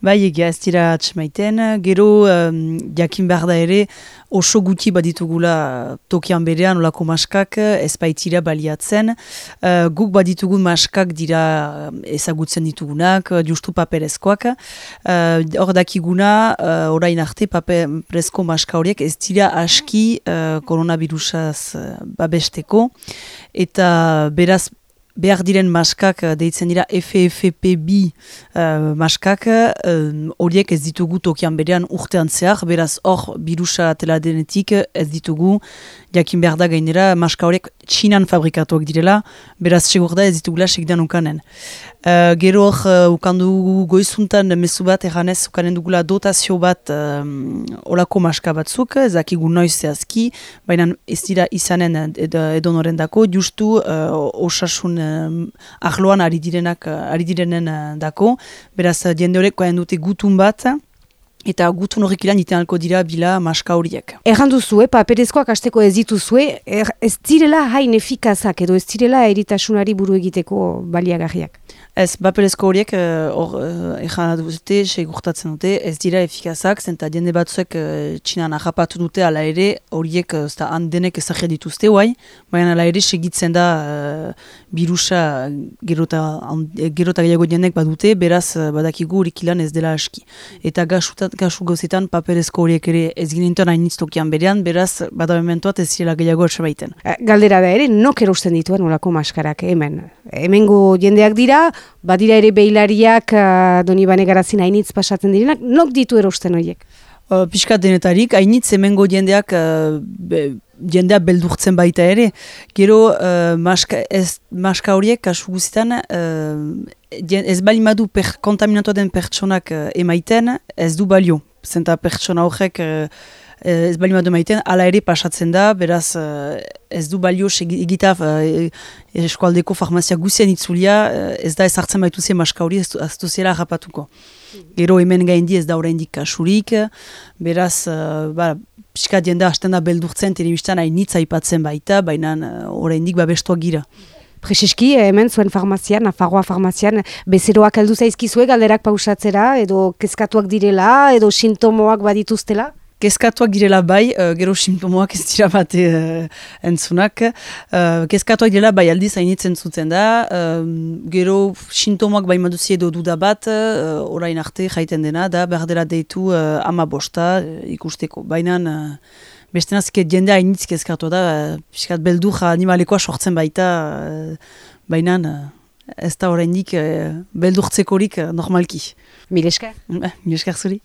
Bai, egia ez dira atxemaiten, gero um, jakin behar da ere oso guti baditugula tokian berean olako maskak ez baitira baliatzen. Uh, guk baditugun maskak dira ezagutzen ditugunak, justu paperezkoak. Uh, hor dakiguna, uh, orain arte paperezko maska horiek ez dira aski uh, koronavirusaz babesteko. Eta beraz behar diren maskak eh, deitzen dira FFP2 uh, maskak eh, horiek ez ditugu tokian berean urtean zehar, beraz hor birusa atela denetik ez ditugu jakin behar da gainera maska horiek txinan fabrikatuak direla, beraz segur da ez ditugula segdan ukanen. Uh, gero hor uh, ukandu goizuntan mesu bat erranez ukanen dugula dotazio bat um, olako maska batzuk, zakigu noiz zehazki, baina ez dira izanen edo noren dako, justu uh, osasun uh, ahloan ari direnak ari direnen uh, dako, beraz jende horrek dute gutun bat, eta gutun horrek ilan alko dira bila maska horiek. Erran duzue, paperezkoak asteko ez dituzue, er, ez direla hain efikazak edo ez direla eritasunari buru egiteko baliagarriak? Ez, paperezko horiek, uh, or, uh, dute, segurtatzen dute, ez dira efikazak, zenta jende batzuek uh, txinan ahapatu dute, ala ere, horiek, ez da, handenek ezagir dituzte, guai, baina ala ere, segitzen da, uh, birusa gerota, gerota gehiago jendek badute, beraz, badakigu horik ilan ez dela aski. Eta gasuta, kasu gozetan paperezko horiek ere ez ginentuan hain tokian berean, beraz, bada mementuat ez zirela gehiago baiten. Eh, galdera da ere, nok erosten dituen olako maskarak hemen. Hemengo jendeak dira, badira ere beilariak uh, doni bane garazin hainitz pasatzen direnak, nok ditu erosten horiek? Uh, Piskat denetarik, hainitz hemengo jendeak uh, jendea beldurtzen baita ere. Gero, uh, maska, ez, maska horiek, kasu guztietan, uh, ez bali madu per, kontaminatu den pertsonak uh, emaiten, ez du balio. Zenta pertsona horrek uh, ez bali madu emaiten, ala ere pasatzen da, beraz uh, ez du balio egita uh, eskualdeko farmazia guzien itzulia, ez da ez hartzen baitu zen maska hori, ez, ez du zela rapatuko. Gero hemen gaindi ez da oraindik kasurik, beraz, uh, ba, Piskat jende hasten da beldurtzen, telebistan hain nitza ipatzen baita, baina uh, oraindik babestuak gira. Prezeski, hemen zuen farmazian, Nafarroa farmazian, bezeroak aldu zaizkizue galderak pausatzera, edo kezkatuak direla, edo sintomoak badituztela? Kezkatuak direla bai, uh, gero simptomoak ez dira bate uh, entzunak. Uh, kezkatuak direla bai aldiz hainitzen zuten da, gero sintomoak bai maduzi edo duda bat, uh, orain arte jaiten dena, da berdela deitu uh, ama bosta ikusteko. Baina uh, beste naziket jendea hainitz kezkatu da, uh, beldur animalekoa sortzen baita, uh, baina uh, ez da oraindik uh, beldurtzekorik uh, normalki. Mileska? Mileska zuri.